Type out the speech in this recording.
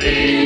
Family.